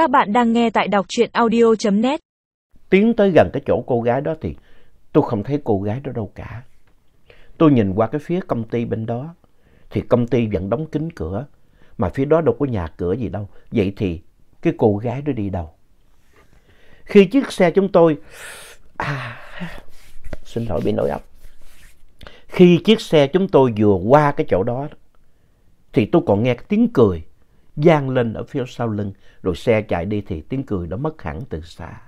Các bạn đang nghe tại đọc truyện audio.net. Tiến tới gần cái chỗ cô gái đó thì tôi không thấy cô gái đó đâu cả. Tôi nhìn qua cái phía công ty bên đó thì công ty vẫn đóng kín cửa mà phía đó đâu có nhà cửa gì đâu. Vậy thì cái cô gái đó đi đâu? Khi chiếc xe chúng tôi... À, xin lỗi bị nổi ốc. Khi chiếc xe chúng tôi vừa qua cái chỗ đó thì tôi còn nghe cái tiếng cười vang lên ở phía sau lưng, rồi xe chạy đi thì tiếng cười đó mất hẳn từ xa.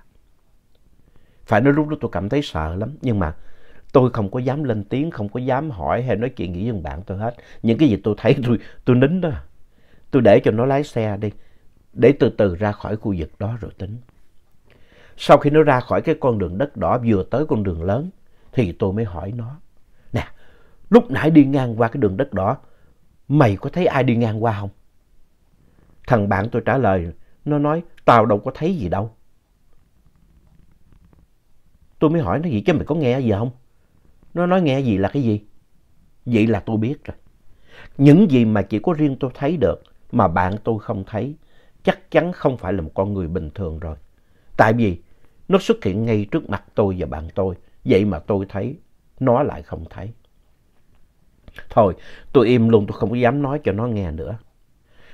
Phải nói lúc đó tôi cảm thấy sợ lắm, nhưng mà tôi không có dám lên tiếng, không có dám hỏi hay nói chuyện gì với bạn tôi hết. Những cái gì tôi thấy tôi, tôi nín đó. Tôi để cho nó lái xe đi, để từ từ ra khỏi khu vực đó rồi tính. Sau khi nó ra khỏi cái con đường đất đỏ vừa tới con đường lớn, thì tôi mới hỏi nó. Nè, lúc nãy đi ngang qua cái đường đất đỏ, mày có thấy ai đi ngang qua không? Thằng bạn tôi trả lời, nó nói, tao đâu có thấy gì đâu. Tôi mới hỏi nó gì chứ mày có nghe gì không? Nó nói nghe gì là cái gì? Vậy là tôi biết rồi. Những gì mà chỉ có riêng tôi thấy được mà bạn tôi không thấy chắc chắn không phải là một con người bình thường rồi. Tại vì nó xuất hiện ngay trước mặt tôi và bạn tôi. Vậy mà tôi thấy, nó lại không thấy. Thôi, tôi im luôn, tôi không có dám nói cho nó nghe nữa.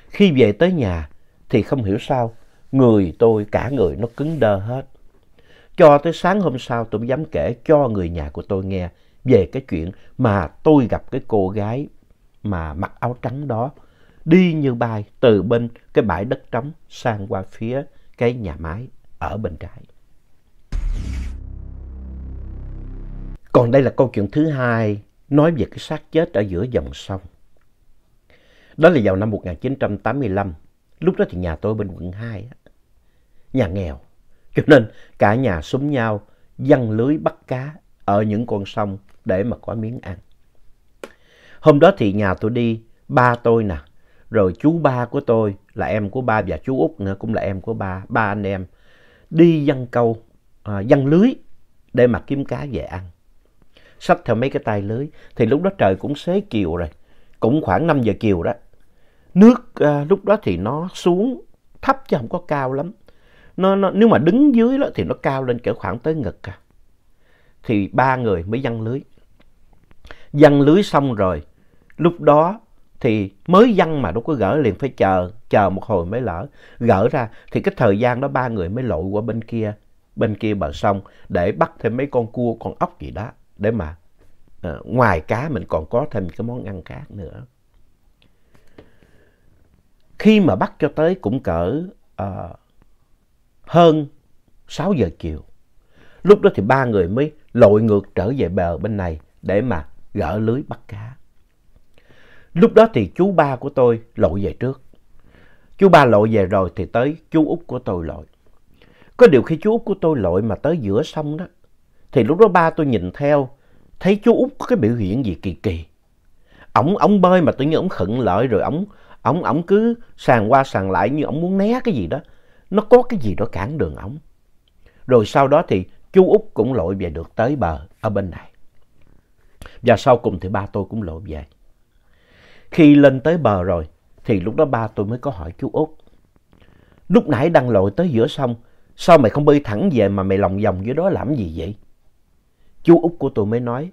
Khi về tới nhà thì không hiểu sao, người tôi cả người nó cứng đơ hết. Cho tới sáng hôm sau tôi mới dám kể cho người nhà của tôi nghe về cái chuyện mà tôi gặp cái cô gái mà mặc áo trắng đó đi như bay từ bên cái bãi đất trống sang qua phía cái nhà máy ở bên trái. Còn đây là câu chuyện thứ hai nói về cái xác chết ở giữa dòng sông. Đó là vào năm 1985, lúc đó thì nhà tôi bên quận 2, nhà nghèo. Cho nên cả nhà súng nhau dăng lưới bắt cá ở những con sông để mà có miếng ăn. Hôm đó thì nhà tôi đi, ba tôi nè, rồi chú ba của tôi là em của ba và chú út nữa cũng là em của ba, ba anh em đi dăng câu, à, dăng lưới để mà kiếm cá về ăn. Xách theo mấy cái tay lưới thì lúc đó trời cũng xế chiều rồi, cũng khoảng 5 giờ chiều đó. Nước à, lúc đó thì nó xuống thấp chứ không có cao lắm. Nó, nó, nếu mà đứng dưới đó thì nó cao lên cỡ khoảng tới ngực à. Thì ba người mới dăng lưới. Dăng lưới xong rồi, lúc đó thì mới dăng mà đâu có gỡ liền phải chờ, chờ một hồi mới lỡ. Gỡ ra thì cái thời gian đó ba người mới lội qua bên kia, bên kia bờ sông để bắt thêm mấy con cua, con ốc gì đó. Để mà uh, ngoài cá mình còn có thêm cái món ăn khác nữa. Khi mà bắt cho tới cũng cỡ uh, hơn 6 giờ chiều. Lúc đó thì ba người mới lội ngược trở về bờ bên này để mà gỡ lưới bắt cá. Lúc đó thì chú ba của tôi lội về trước. Chú ba lội về rồi thì tới chú út của tôi lội. Có điều khi chú út của tôi lội mà tới giữa sông đó, thì lúc đó ba tôi nhìn theo, thấy chú út có cái biểu hiện gì kỳ kỳ. Ổng, ổng bơi mà tự nhiên ổng khựng lợi rồi ổng, ổng, ổng cứ sàn qua sàn lại như ổng muốn né cái gì đó. Nó có cái gì đó cản đường ổng. Rồi sau đó thì chú út cũng lội về được tới bờ ở bên này. Và sau cùng thì ba tôi cũng lội về. Khi lên tới bờ rồi thì lúc đó ba tôi mới có hỏi chú út. Lúc nãy đang lội tới giữa sông, sao mày không bơi thẳng về mà mày lòng vòng dưới đó làm gì vậy? Chú út của tôi mới nói,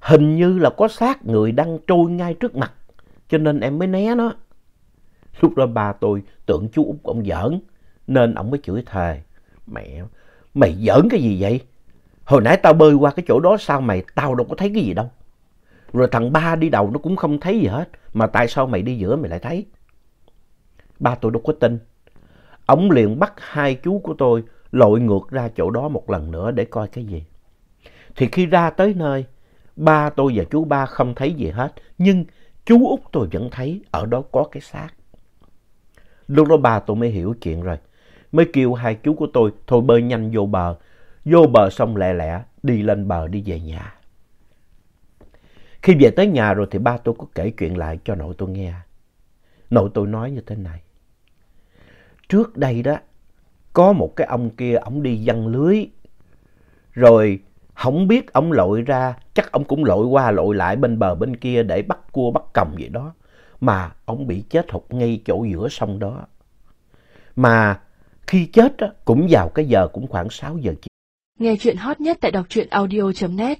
hình như là có xác người đang trôi ngay trước mặt, cho nên em mới né nó. Lúc đó ba tôi tưởng chú út ông giỡn, nên ông mới chửi thề. Mẹ, mày giỡn cái gì vậy? Hồi nãy tao bơi qua cái chỗ đó sao mày, tao đâu có thấy cái gì đâu. Rồi thằng ba đi đầu nó cũng không thấy gì hết, mà tại sao mày đi giữa mày lại thấy? Ba tôi đâu có tin. Ông liền bắt hai chú của tôi lội ngược ra chỗ đó một lần nữa để coi cái gì. Thì khi ra tới nơi, ba tôi và chú ba không thấy gì hết, nhưng chú út tôi vẫn thấy ở đó có cái xác. Lúc đó ba tôi mới hiểu chuyện rồi, mới kêu hai chú của tôi thôi bơi nhanh vô bờ, vô bờ xong lẹ lẹ đi lên bờ đi về nhà. Khi về tới nhà rồi thì ba tôi có kể chuyện lại cho nội tôi nghe. Nội tôi nói như thế này. Trước đây đó, có một cái ông kia, ông đi văng lưới. Rồi không biết ông lội ra, chắc ông cũng lội qua lội lại bên bờ bên kia để bắt cua bắt còng vậy đó. Mà ông bị chết hụt ngay chỗ giữa sông đó. Mà khi chết cũng vào cái giờ cũng khoảng 6 giờ chiều. Nghe chuyện hot nhất tại đọc truyện audio.net